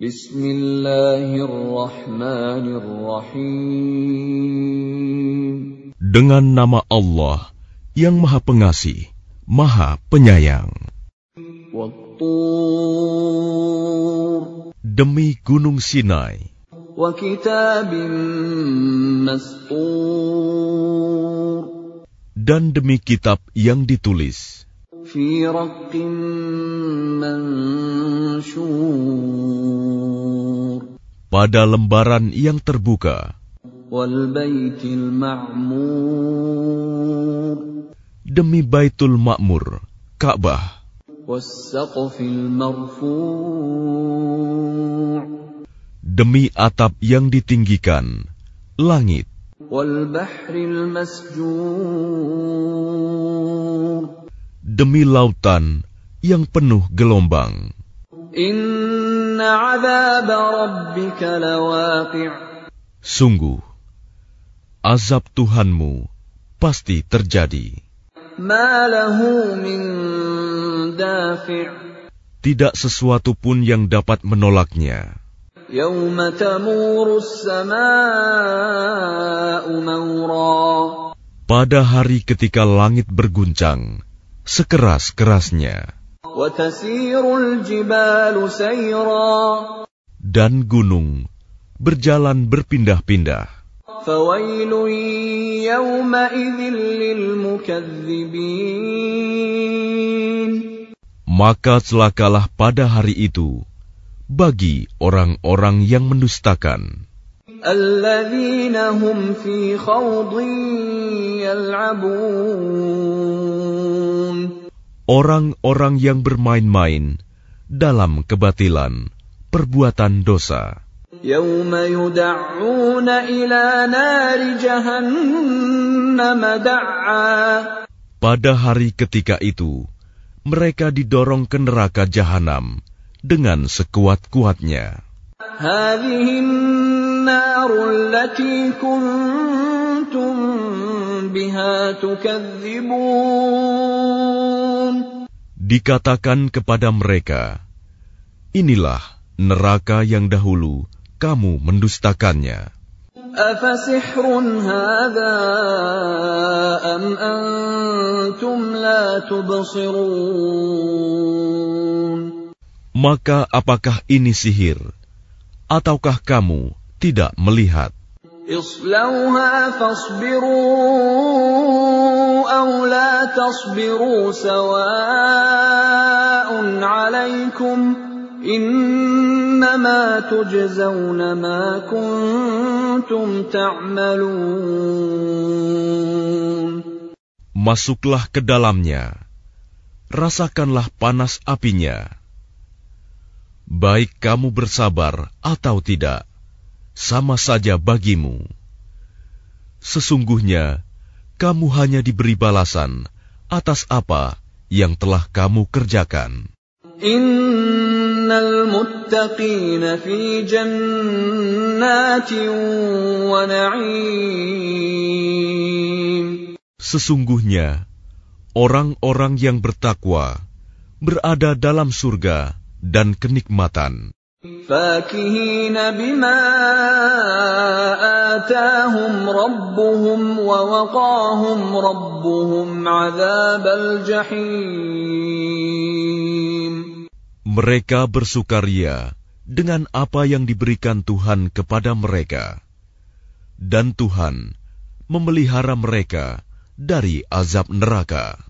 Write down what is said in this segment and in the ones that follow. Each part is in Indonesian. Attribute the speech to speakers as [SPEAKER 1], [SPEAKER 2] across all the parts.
[SPEAKER 1] Bismillahirrahmanirrahim.
[SPEAKER 2] Dengan nama Allah yang Maha Pengasih, Maha Penyayang. Demi Gunung Sinai. Dan demi kitab yang ditulis.
[SPEAKER 1] Fi.
[SPEAKER 2] Pada lembaran yang terbuka. Demi Baitul Ma'mur, Ka'bah. Demi atap yang ditinggikan, langit. Demi lautan yang penuh gelombang. Sungguh, azab Tuhanmu pasti terjadi. Tidak sesuatu pun yang dapat menolaknya. Pada hari ketika langit berguncang, sekeras-kerasnya,
[SPEAKER 1] Wa tasirul jibalu sayra.
[SPEAKER 2] dan gunung berjalan berpindah-pindah.
[SPEAKER 1] فويل يومئذ للمكذبين
[SPEAKER 2] Maka celakalah pada hari itu bagi orang-orang yang mendustakan,
[SPEAKER 1] الذين هم في خوض يلعبون
[SPEAKER 2] orang-orang yang bermain-main dalam kebatilan, perbuatan dosa.
[SPEAKER 1] يوم يدعون إلى نار جهنم دعا
[SPEAKER 2] Pada hari ketika itu, mereka didorong ke neraka jahanam dengan sekuat-kuatnya.
[SPEAKER 1] هذه النار التي كنتم بها تكذبون
[SPEAKER 2] Dikatakan kepada mereka, Inilah neraka yang dahulu kamu mendustakannya.
[SPEAKER 1] أفسحر هذا أم أنتم لا تبصرون
[SPEAKER 2] Maka apakah ini sihir? Ataukah kamu tidak melihat?
[SPEAKER 1] اصلوها فاصبروا أو لا تصبروا سواء عليكم إنما تجزون ما كنتم تعملون
[SPEAKER 2] Masuklah ke dalamnya, rasakanlah panas apinya. Baik kamu bersabar atau tidak, sama saja bagimu. Sesungguhnya kamu hanya diberi balasan atas apa yang telah kamu kerjakan.
[SPEAKER 1] Innal muttaqina fi wa na'im.
[SPEAKER 2] Sesungguhnya orang-orang yang bertakwa berada dalam surga dan kenikmatan.
[SPEAKER 1] فاكهين بما آتاهم ربهم ووقاهم ربهم عذاب الجحيم
[SPEAKER 2] mereka bersukaria dengan apa yang diberikan Tuhan kepada mereka, dan Tuhan memelihara mereka dari azab neraka.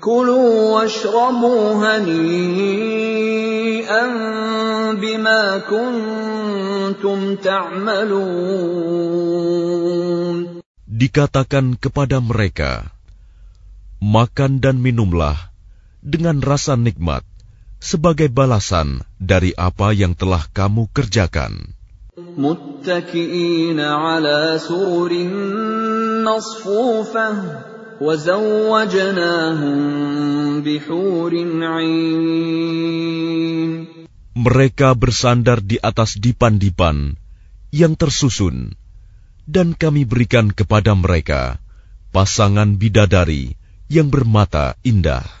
[SPEAKER 1] كلوا واشربوا هنيئا بما كنتم تعملون
[SPEAKER 2] Dikatakan kepada mereka, Makan dan minumlah dengan rasa nikmat sebagai balasan dari apa yang telah kamu kerjakan.
[SPEAKER 1] متكئين على سرر مصفوفة وزوجناهم بحور عين
[SPEAKER 2] Mereka bersandar di atas dipan-dipan yang tersusun, dan kami berikan kepada mereka pasangan bidadari yang bermata indah.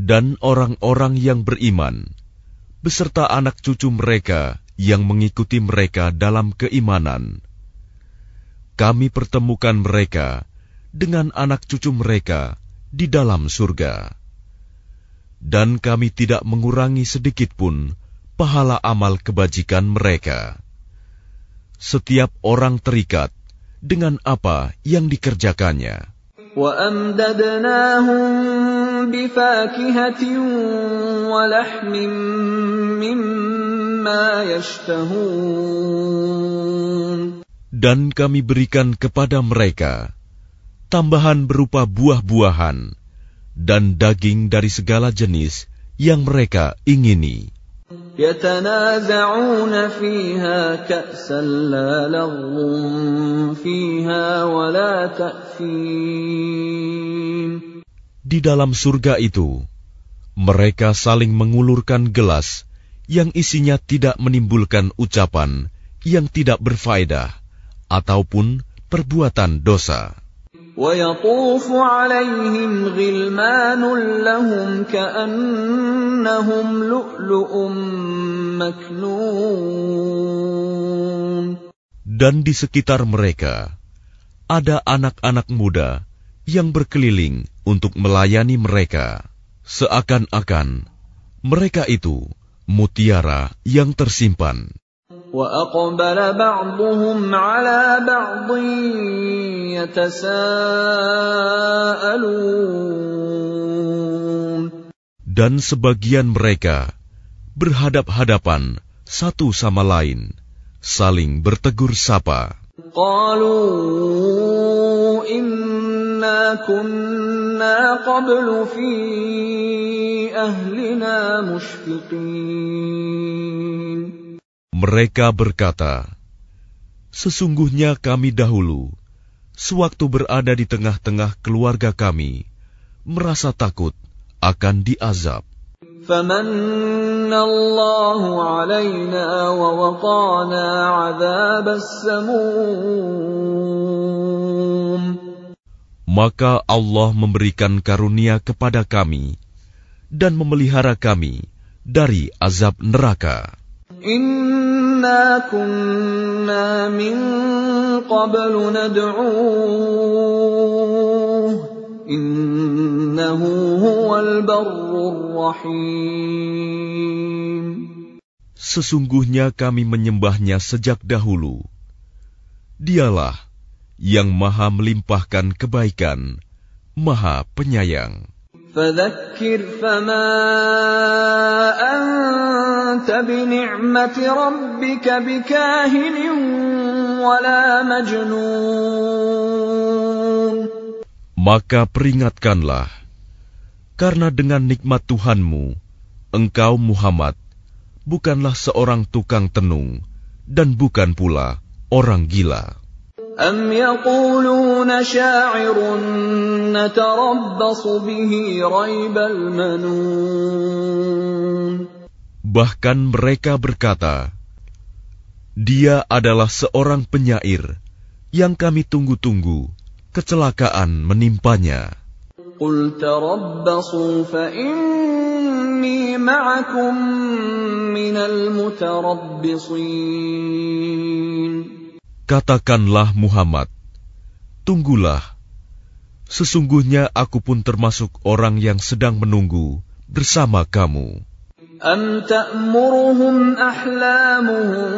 [SPEAKER 2] Dan orang-orang yang beriman, beserta anak cucu mereka yang mengikuti mereka dalam keimanan, kami pertemukan mereka dengan anak cucu mereka di dalam surga. Dan kami tidak mengurangi sedikit pun pahala amal kebajikan mereka. Setiap orang terikat dengan apa yang dikerjakannya.
[SPEAKER 1] وأمددناهم بفاكهة ولحم مما يشتهون
[SPEAKER 2] Dan kami berikan kepada mereka tambahan berupa buah-buahan dan daging dari segala jenis yang mereka ingini.
[SPEAKER 1] يتنازعون فيها كأسا لا لغو فيها ولا تأثيم
[SPEAKER 2] Di dalam surga itu, mereka saling mengulurkan gelas yang isinya tidak menimbulkan ucapan yang tidak berfaedah ataupun perbuatan dosa.
[SPEAKER 1] ويطوف عليهم غلمان لهم كأنهم لؤلؤ مكنون
[SPEAKER 2] Dan di sekitar mereka ada anak-anak muda yang berkeliling untuk melayani mereka, seakan-akan mereka itu mutiara yang tersimpan.
[SPEAKER 1] وأقبل بعضهم على بعض يتساءلون
[SPEAKER 2] dan sebagian mereka berhadap-hadapan satu sama lain, saling bertegur sapa. Mereka berkata, Sesungguhnya kami dahulu sewaktu berada di tengah-tengah keluarga kami, merasa takut akan diazab.
[SPEAKER 1] فمن الله علينا ووقانا عذاب السموم
[SPEAKER 2] Maka Allah memberikan karunia kepada kami dan memelihara kami dari azab neraka. Sesungguhnya kami menyembahnya sejak dahulu. Dialah yang maha melimpahkan kebaikan, maha penyayang.
[SPEAKER 1] فذكر فما أنت بنعمة ربك بكاهن ولا مجنون
[SPEAKER 2] Maka peringatkanlah, karena dengan nikmat Tuhanmu, engkau Muhammad bukanlah seorang tukang tenung dan bukan pula orang gila.
[SPEAKER 1] أم يقولون شاعر نتربص به ريب المنون
[SPEAKER 2] Bahkan mereka berkata, Dia adalah seorang penyair yang kami tunggu-tunggu, kecelakaan menimpanya.
[SPEAKER 1] قل تربصوا فإني معكم من المتربصين
[SPEAKER 2] Katakanlah Muhammad, tunggulah. Sesungguhnya aku pun termasuk orang yang sedang menunggu bersama kamu.
[SPEAKER 1] أم تأمرهم أحلامهم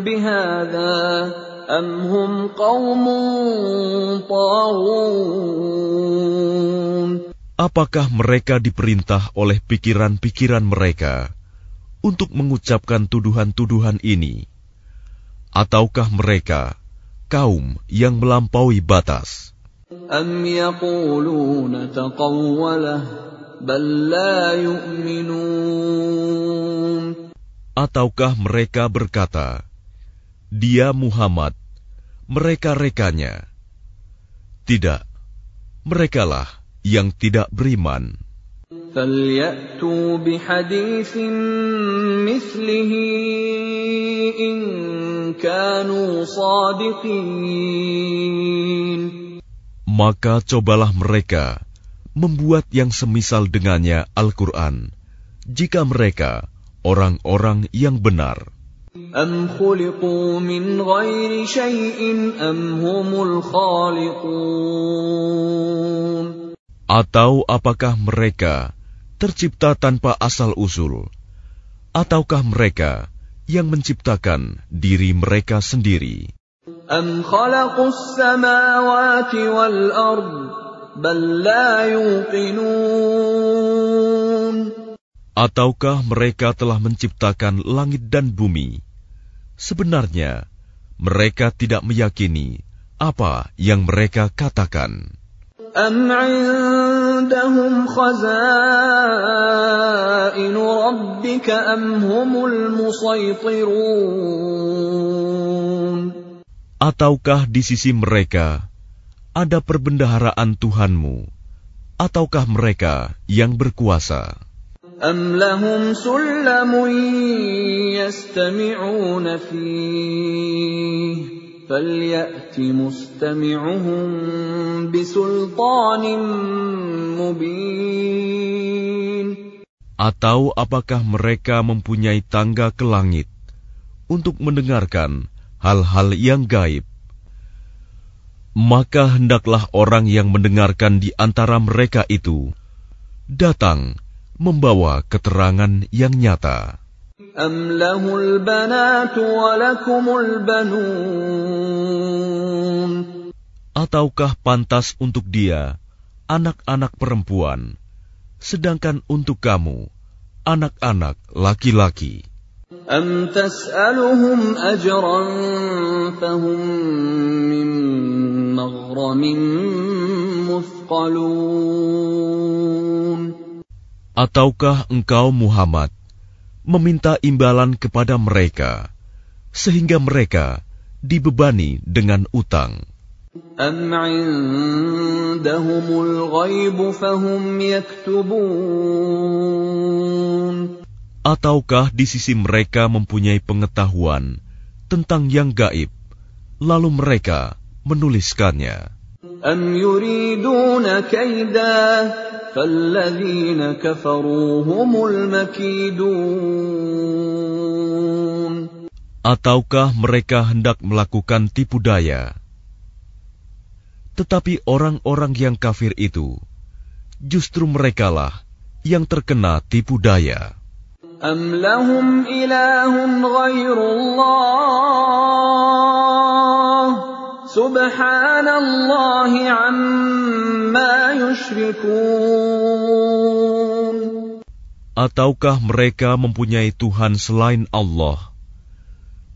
[SPEAKER 1] بهذا أم هم قوم طاغون
[SPEAKER 2] Apakah mereka diperintah oleh pikiran-pikiran mereka untuk mengucapkan tuduhan-tuduhan ini? Ataukah mereka kaum yang melampaui batas?
[SPEAKER 1] أم يقولون تقوله بل لا يؤمنون
[SPEAKER 2] Ataukah mereka berkata, Dia Muhammad, mereka-rekanya. Tidak, merekalah yang tidak beriman.
[SPEAKER 1] فليأتوا بحديث مثله إن كانوا صادقين
[SPEAKER 2] Maka cobalah mereka membuat yang semisal dengannya Al-Quran, jika mereka orang-orang yang benar.
[SPEAKER 1] أم خلقوا من غير شيء أم هم الخالقون
[SPEAKER 2] Atau apakah mereka tercipta tanpa asal-usul? Ataukah mereka yang menciptakan diri mereka sendiri?
[SPEAKER 1] أم خلقوا السماوات والأرض بل لا يوقنون
[SPEAKER 2] Ataukah mereka telah menciptakan langit dan bumi? Sebenarnya, mereka tidak meyakini apa yang mereka katakan.
[SPEAKER 1] أم عندهم خزائن ربك أم هم المسيطرون
[SPEAKER 2] Ataukah di sisi mereka ada perbendaharaan Tuhanmu? Ataukah mereka yang berkuasa?
[SPEAKER 1] أم لهم سلم يستمعون فيه فليأت مستمعهم بسلطان مبين
[SPEAKER 2] Atau apakah mereka mempunyai tangga ke langit untuk mendengarkan hal-hal yang gaib? Maka hendaklah orang yang mendengarkan di antara mereka itu datang membawa keterangan yang nyata.
[SPEAKER 1] أم له البنات ولكم البنون
[SPEAKER 2] Ataukah pantas untuk dia anak-anak perempuan, sedangkan untuk kamu anak-anak laki-laki?
[SPEAKER 1] أم تسألهم أجرا فهم من مغرم مثقلون
[SPEAKER 2] Ataukah engkau Muhammad meminta imbalan kepada mereka sehingga mereka dibebani dengan utang?
[SPEAKER 1] أم عندهم الغيب فهم يكتبون
[SPEAKER 2] Ataukah di sisi mereka mempunyai pengetahuan tentang yang gaib, lalu mereka menuliskannya?
[SPEAKER 1] أم يريدون كيدا فالذين كفروا هم المكيدون
[SPEAKER 2] Ataukah mereka hendak melakukan tipu daya? Tetapi orang-orang yang kafir itu, justru merekalah yang terkena tipu daya.
[SPEAKER 1] أم لهم إله غير الله
[SPEAKER 2] Ataukah mereka mempunyai Tuhan selain Allah?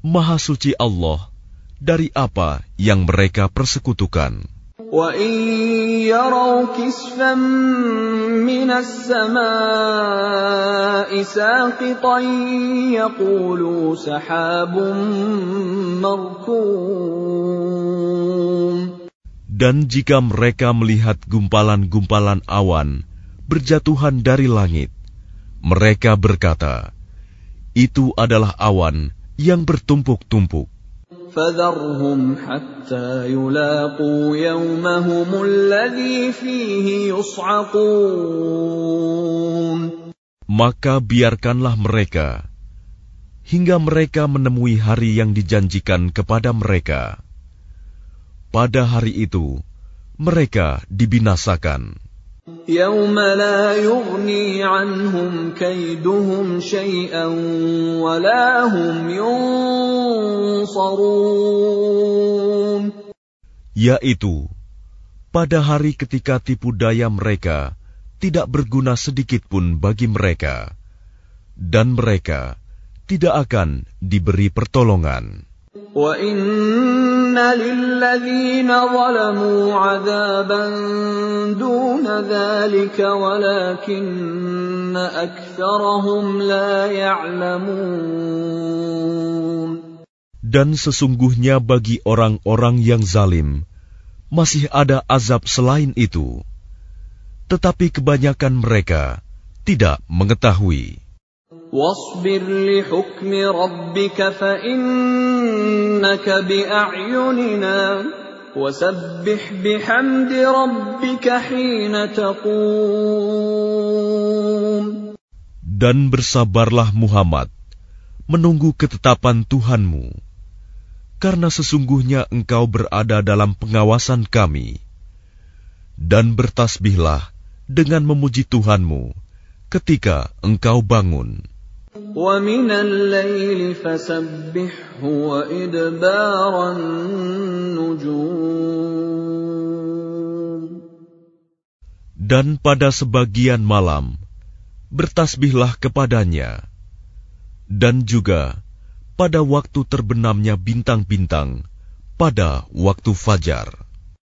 [SPEAKER 2] Maha suci Allah dari apa yang mereka persekutukan.
[SPEAKER 1] وإن يروا كسفا من السماء ساقطا يقولوا سحاب مركوم
[SPEAKER 2] Dan jika mereka melihat gumpalan-gumpalan awan berjatuhan dari langit, mereka berkata, "Itu adalah awan yang bertumpuk-tumpuk."
[SPEAKER 1] فذرهم حتى يلاقوا يومهم الذي فيه يصعقون
[SPEAKER 2] Maka biarkanlah mereka hingga mereka menemui hari yang dijanjikan kepada mereka. Pada hari itu, mereka dibinasakan.
[SPEAKER 1] يوم لا يغني عنهم كيدهم شيئا ولا هم ينصرون
[SPEAKER 2] yaitu pada hari ketika tipu daya mereka tidak berguna sedikit pun bagi mereka, dan mereka tidak akan diberi pertolongan. dan sesungguhnya bagi orang-orang yang zalim masih ada azab selain itu. Tetapi kebanyakan mereka tidak mengetahui.
[SPEAKER 1] واصبر لحكم ربك فإنك بأعيننا وسبح بحمد ربك حين تقوم
[SPEAKER 2] Dan bersabarlah Muhammad menunggu ketetapan Tuhanmu, karena sesungguhnya engkau berada dalam pengawasan kami. Dan bertasbihlah dengan memuji Tuhanmu ketika engkau bangun.
[SPEAKER 1] ومن الليل فسبحه وإدبار النجوم
[SPEAKER 2] Dan pada sebagian malam, bertasbihlah kepadanya. Dan juga pada waktu terbenamnya bintang-bintang, pada waktu fajar.